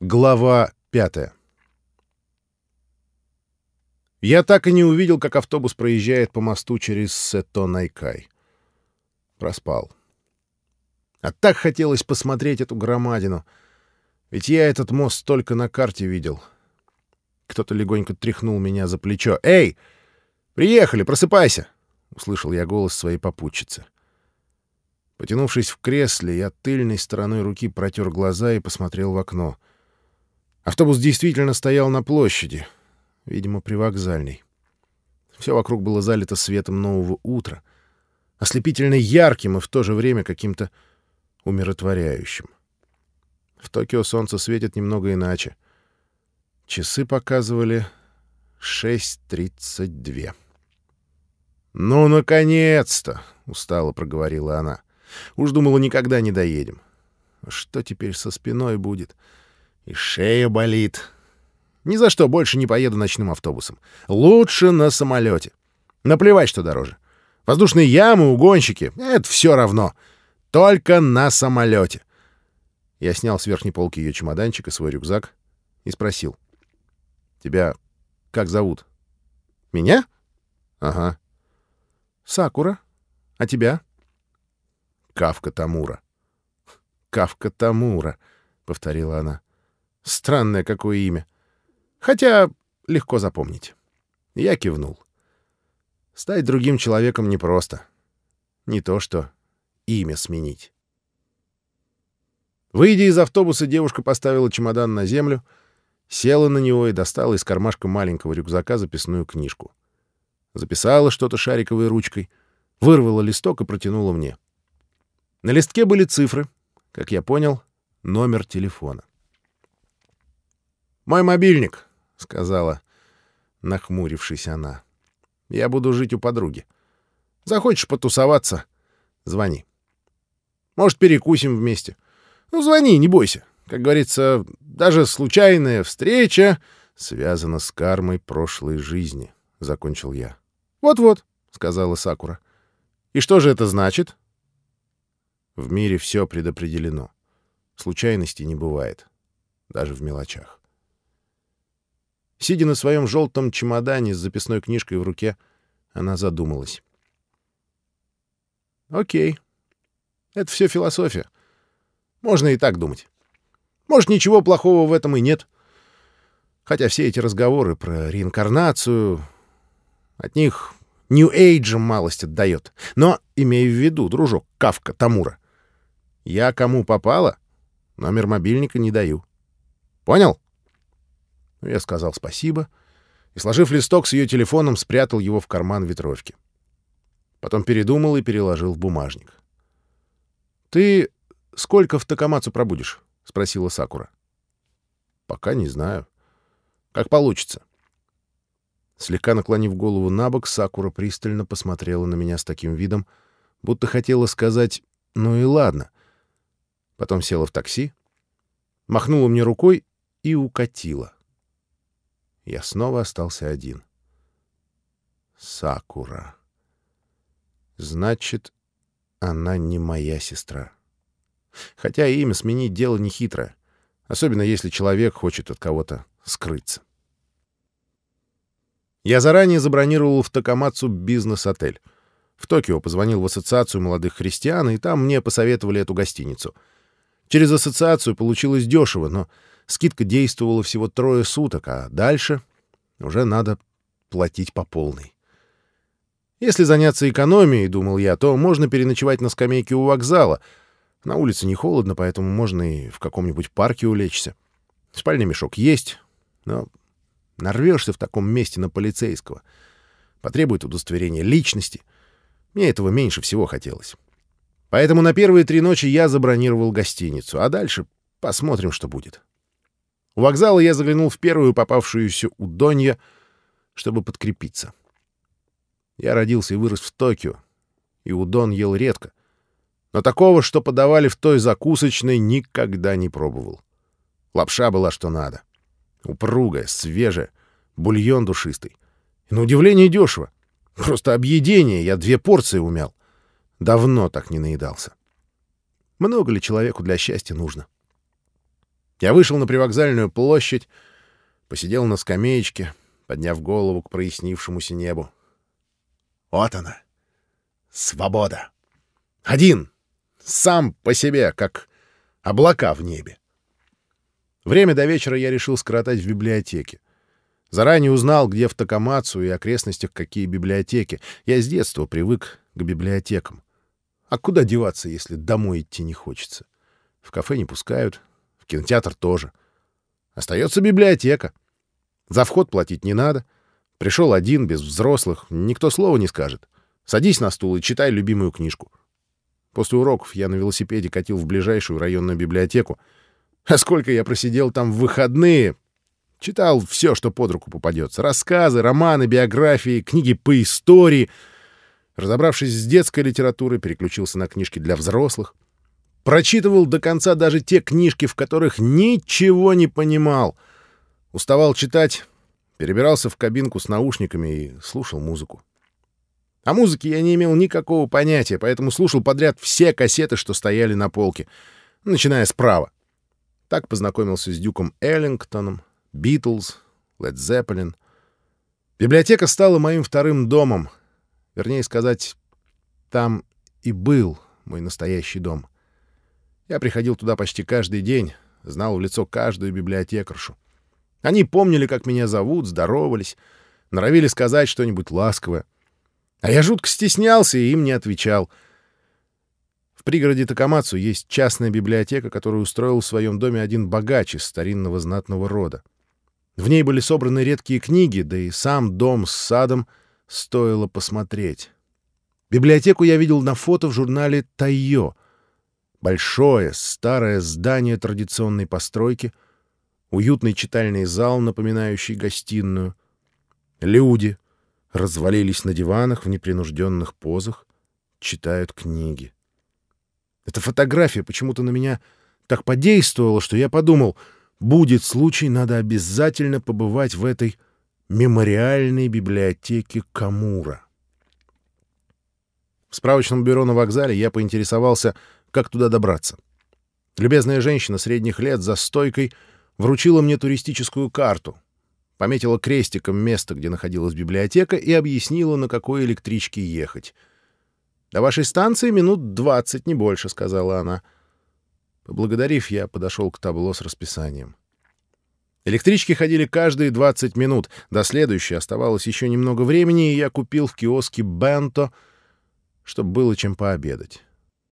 Глава пятая Я так и не увидел, как автобус проезжает по мосту через Сето-Найкай. Проспал. А так хотелось посмотреть эту громадину. Ведь я этот мост только на карте видел. Кто-то легонько тряхнул меня за плечо. «Эй! Приехали! Просыпайся!» — услышал я голос своей попутчицы. Потянувшись в кресле, я тыльной стороной руки протер глаза и посмотрел в окно. Автобус действительно стоял на площади, видимо, привокзальной. Все вокруг было залито светом нового утра, ослепительно ярким и в то же время каким-то умиротворяющим. В Токио солнце светит немного иначе. Часы показывали 6.32. «Ну, наконец-то!» — устало проговорила она. «Уж думала, никогда не доедем. Что теперь со спиной будет? И шея болит. Ни за что больше не поеду ночным автобусом. Лучше на самолете. Наплевать, что дороже. Воздушные ямы, угонщики — это все равно. Только на самолете. Я снял с верхней полки ее чемоданчик и свой рюкзак и спросил. «Тебя как зовут?» «Меня?» «Ага». «Сакура. А тебя?» «Кавка Тамура». «Кавка Тамура», — повторила она. «Странное какое имя. Хотя легко запомнить». Я кивнул. Стать другим человеком непросто. Не то что имя сменить. Выйдя из автобуса, девушка поставила чемодан на землю, села на него и достала из кармашка маленького рюкзака записную книжку. Записала что-то шариковой ручкой, вырвала листок и протянула мне. На листке были цифры, как я понял, номер телефона. «Мой мобильник», — сказала, нахмурившись она. «Я буду жить у подруги. Захочешь потусоваться — звони. Может, перекусим вместе». Ну, звони, не бойся. Как говорится, даже случайная встреча связана с кармой прошлой жизни, — закончил я. Вот-вот, — сказала Сакура. И что же это значит? В мире все предопределено. Случайностей не бывает. Даже в мелочах. Сидя на своем желтом чемодане с записной книжкой в руке, она задумалась. Окей. Это все философия. Можно и так думать. Может, ничего плохого в этом и нет. Хотя все эти разговоры про реинкарнацию... От них Нью-Эйджем малость отдает. Но имей в виду, дружок, Кавка, Тамура. Я кому попало, номер мобильника не даю. Понял? Ну, я сказал спасибо и, сложив листок с ее телефоном, спрятал его в карман ветровки. Потом передумал и переложил в бумажник. «Ты сколько в Такамацу пробудешь?» — спросила Сакура. «Пока не знаю. Как получится». Слегка наклонив голову на бок, Сакура пристально посмотрела на меня с таким видом, будто хотела сказать «ну и ладно». Потом села в такси, махнула мне рукой и укатила. Я снова остался один. Сакура. Значит, она не моя сестра. Хотя имя сменить дело не хитрое, особенно если человек хочет от кого-то скрыться. Я заранее забронировал в Такамацу бизнес-отель. В Токио позвонил в ассоциацию молодых христиан, и там мне посоветовали эту гостиницу. Через ассоциацию получилось дешево, но скидка действовала всего трое суток, а дальше уже надо платить по полной. Если заняться экономией, думал я, то можно переночевать на скамейке у вокзала — на улице не холодно, поэтому можно и в каком-нибудь парке улечься. Спальный мешок есть, но нарвешься в таком месте на полицейского. Потребует удостоверения личности. Мне этого меньше всего хотелось. Поэтому на первые три ночи я забронировал гостиницу, а дальше посмотрим, что будет. У вокзала я заглянул в первую попавшуюся удонья, чтобы подкрепиться. Я родился и вырос в Токио, и удон ел редко но такого, что подавали в той закусочной, никогда не пробовал. Лапша была что надо. Упругая, свежая, бульон душистый. И на удивление дешево. Просто объедение, я две порции умял. Давно так не наедался. Много ли человеку для счастья нужно? Я вышел на привокзальную площадь, посидел на скамеечке, подняв голову к прояснившемуся небу. Вот она, свобода. Один, сам по себе, как облака в небе. Время до вечера я решил скоротать в библиотеке. Заранее узнал, где в Такамацу и окрестностях какие библиотеки. Я с детства привык к библиотекам. А куда деваться, если домой идти не хочется? В кафе не пускают, кинотеатр тоже. Остается библиотека. За вход платить не надо. Пришел один, без взрослых, никто слова не скажет. Садись на стул и читай любимую книжку. После уроков я на велосипеде катил в ближайшую районную библиотеку. А сколько я просидел там в выходные! Читал все, что под руку попадется. Рассказы, романы, биографии, книги по истории. Разобравшись с детской литературой, переключился на книжки для взрослых. Прочитывал до конца даже те книжки, в которых ничего не понимал. Уставал читать, перебирался в кабинку с наушниками и слушал музыку. О музыке я не имел никакого понятия, поэтому слушал подряд все кассеты, что стояли на полке, начиная справа. Так познакомился с Дюком Эллингтоном, Битлз, Лед Зеппелин. Библиотека стала моим вторым домом. Вернее сказать, там и был мой настоящий дом. Я приходил туда почти каждый день, знал в лицо каждую библиотекаршу. Они помнили, как меня зовут, здоровались, норовили сказать что-нибудь ласковое. А я жутко стеснялся и им не отвечал. В пригороде Такамацу есть частная библиотека, которую устроил в своем доме один богач из старинного знатного рода. В ней были собраны редкие книги, да и сам дом с садом стоило посмотреть. Библиотеку я видел на фото в журнале «Тайо». Большое, старое здание традиционной постройки — уютный читальный зал, напоминающий гостиную. Люди развалились на диванах в непринужденных позах, читают книги. Эта фотография почему-то на меня так подействовала, что я подумал, будет случай, надо обязательно побывать в этой мемориальной библиотеке Камура. В справочном бюро на вокзале я поинтересовался, как туда добраться. Любезная женщина средних лет за стойкой — вручила мне туристическую карту, пометила крестиком место, где находилась библиотека, и объяснила, на какой электричке ехать. «До вашей станции минут двадцать, не больше», — сказала она. Поблагодарив, я подошел к табло с расписанием. Электрички ходили каждые 20 минут. До следующей оставалось еще немного времени, и я купил в киоске «Бенто», чтобы было чем пообедать.